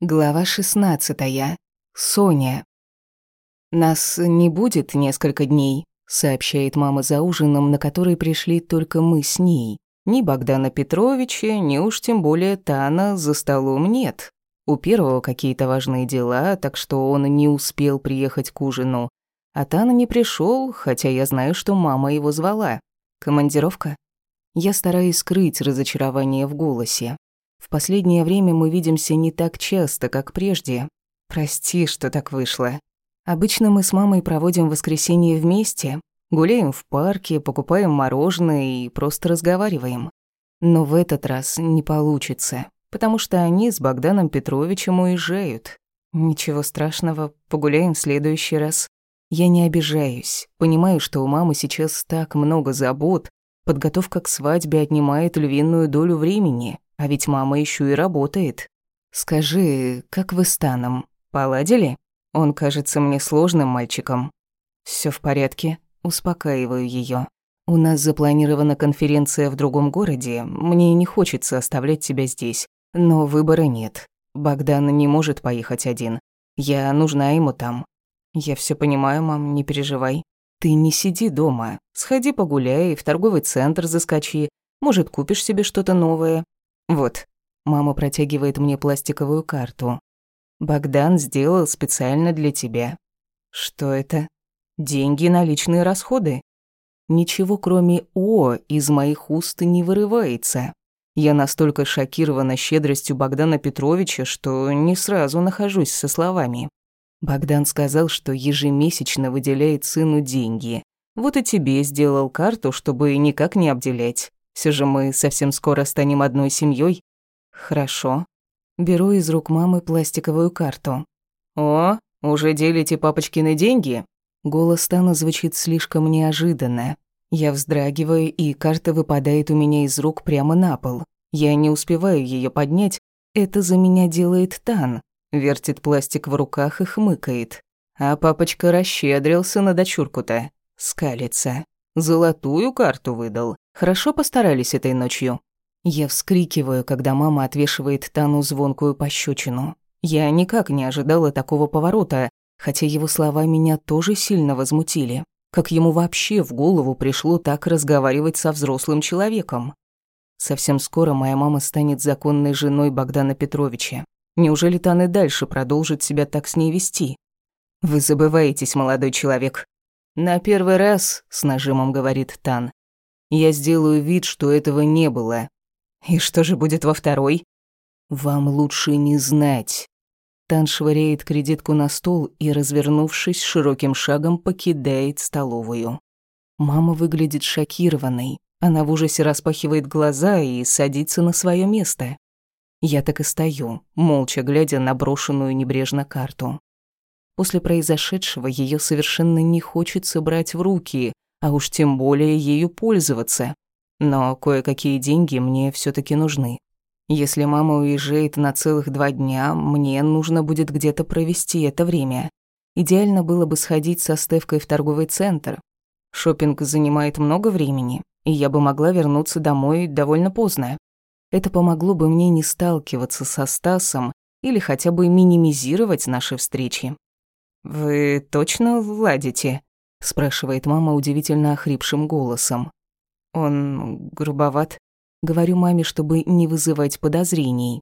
Глава 16. Соня. Нас не будет несколько дней, сообщает мама за ужином, на который пришли только мы с ней. Ни Богдана Петровича, ни уж тем более Тана за столом нет. У первого какие-то важные дела, так что он не успел приехать к ужину. А Тана не пришел, хотя я знаю, что мама его звала. Командировка? Я стараюсь скрыть разочарование в голосе. В последнее время мы видимся не так часто, как прежде. Прости, что так вышло. Обычно мы с мамой проводим воскресенье вместе, гуляем в парке, покупаем мороженое и просто разговариваем. Но в этот раз не получится, потому что они с Богданом Петровичем уезжают. Ничего страшного, погуляем в следующий раз. Я не обижаюсь, понимаю, что у мамы сейчас так много забот, подготовка к свадьбе отнимает львиную долю времени, а ведь мама еще и работает. Скажи, как вы с Таном? Поладили? Он кажется мне сложным мальчиком. Все в порядке, успокаиваю ее. У нас запланирована конференция в другом городе. Мне не хочется оставлять тебя здесь, но выбора нет. Богдан не может поехать один. Я нужна ему там. Я все понимаю, мам, не переживай. Ты не сиди дома. Сходи погуляй, в торговый центр заскочи. Может, купишь себе что-то новое. Вот, мама протягивает мне пластиковую карту. Богдан сделал специально для тебя. Что это? Деньги на личные расходы. Ничего, кроме «о» из моих уст не вырывается. Я настолько шокирована щедростью Богдана Петровича, что не сразу нахожусь со словами. Богдан сказал, что ежемесячно выделяет сыну деньги. Вот и тебе сделал карту, чтобы никак не обделять. Все же мы совсем скоро станем одной семьей. Хорошо. Беру из рук мамы пластиковую карту. О, уже делите папочкины деньги? Голос Тана звучит слишком неожиданно. Я вздрагиваю, и карта выпадает у меня из рук прямо на пол. Я не успеваю ее поднять. Это за меня делает Тан. Вертит пластик в руках и хмыкает. А папочка расщедрился на дочурку-то. Скалится. Золотую карту выдал. Хорошо постарались этой ночью. Я вскрикиваю, когда мама отвешивает Тану звонкую пощечину. Я никак не ожидала такого поворота, хотя его слова меня тоже сильно возмутили. Как ему вообще в голову пришло так разговаривать со взрослым человеком? Совсем скоро моя мама станет законной женой Богдана Петровича. Неужели Тан и дальше продолжит себя так с ней вести? Вы забываетесь, молодой человек. На первый раз, с нажимом говорит Тан, я сделаю вид, что этого не было. И что же будет во второй? Вам лучше не знать. Тан швыряет кредитку на стол и, развернувшись, широким шагом покидает столовую. Мама выглядит шокированной. Она в ужасе распахивает глаза и садится на свое место. Я так и стою, молча глядя на брошенную небрежно карту. После произошедшего ее совершенно не хочется брать в руки, а уж тем более ею пользоваться. Но кое-какие деньги мне все таки нужны. Если мама уезжает на целых два дня, мне нужно будет где-то провести это время. Идеально было бы сходить со Стевкой в торговый центр. Шопинг занимает много времени, и я бы могла вернуться домой довольно поздно. Это помогло бы мне не сталкиваться со Стасом или хотя бы минимизировать наши встречи. «Вы точно ладите?» Спрашивает мама удивительно охрипшим голосом. Он грубоват. Говорю маме, чтобы не вызывать подозрений.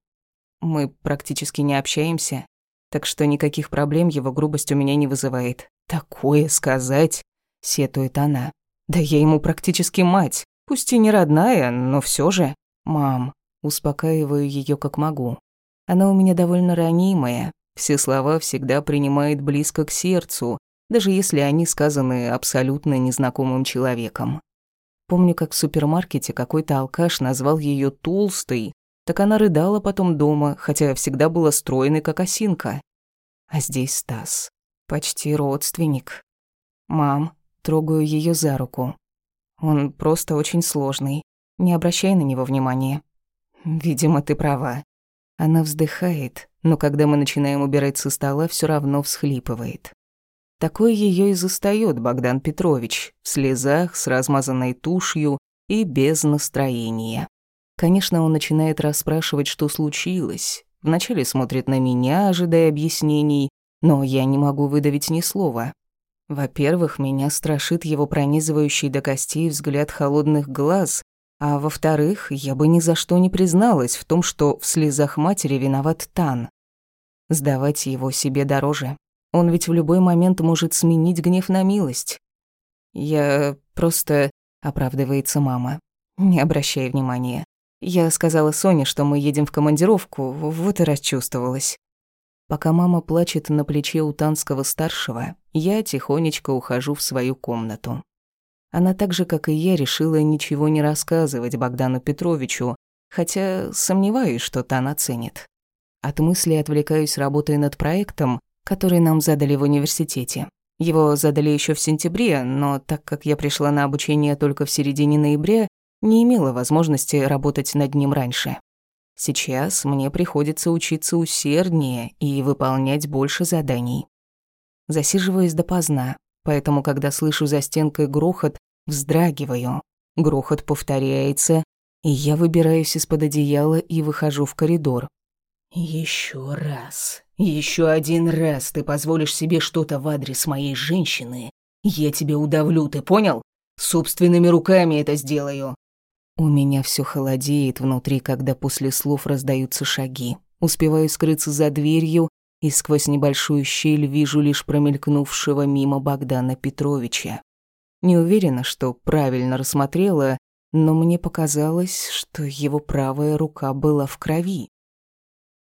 Мы практически не общаемся, так что никаких проблем его грубость у меня не вызывает. Такое сказать, сетует она. Да я ему практически мать, пусть и не родная, но все же. Мам, успокаиваю ее как могу. Она у меня довольно ранимая, все слова всегда принимает близко к сердцу, даже если они сказаны абсолютно незнакомым человеком. Помню, как в супермаркете какой-то алкаш назвал ее толстой, так она рыдала потом дома, хотя всегда была стройной, как осинка. А здесь Стас. Почти родственник. Мам, трогаю ее за руку. Он просто очень сложный. Не обращай на него внимания. Видимо, ты права. Она вздыхает, но когда мы начинаем убирать со стола, все равно всхлипывает. Такой ее и застаёт Богдан Петрович, в слезах, с размазанной тушью и без настроения. Конечно, он начинает расспрашивать, что случилось. Вначале смотрит на меня, ожидая объяснений, но я не могу выдавить ни слова. Во-первых, меня страшит его пронизывающий до костей взгляд холодных глаз, а во-вторых, я бы ни за что не призналась в том, что в слезах матери виноват Тан. Сдавать его себе дороже. Он ведь в любой момент может сменить гнев на милость. Я просто... оправдывается мама. Не обращай внимания. Я сказала Соне, что мы едем в командировку, вот и расчувствовалась. Пока мама плачет на плече у Танского-старшего, я тихонечко ухожу в свою комнату. Она так же, как и я, решила ничего не рассказывать Богдану Петровичу, хотя сомневаюсь, что Тан оценит. От мысли отвлекаюсь, работая над проектом, который нам задали в университете. Его задали еще в сентябре, но так как я пришла на обучение только в середине ноября, не имела возможности работать над ним раньше. Сейчас мне приходится учиться усерднее и выполнять больше заданий. Засиживаюсь допоздна, поэтому, когда слышу за стенкой грохот, вздрагиваю. Грохот повторяется, и я выбираюсь из-под одеяла и выхожу в коридор. Еще раз, еще один раз ты позволишь себе что-то в адрес моей женщины, я тебя удавлю, ты понял? Собственными руками это сделаю. У меня все холодеет внутри, когда после слов раздаются шаги. Успеваю скрыться за дверью и сквозь небольшую щель вижу лишь промелькнувшего мимо Богдана Петровича. Не уверена, что правильно рассмотрела, но мне показалось, что его правая рука была в крови.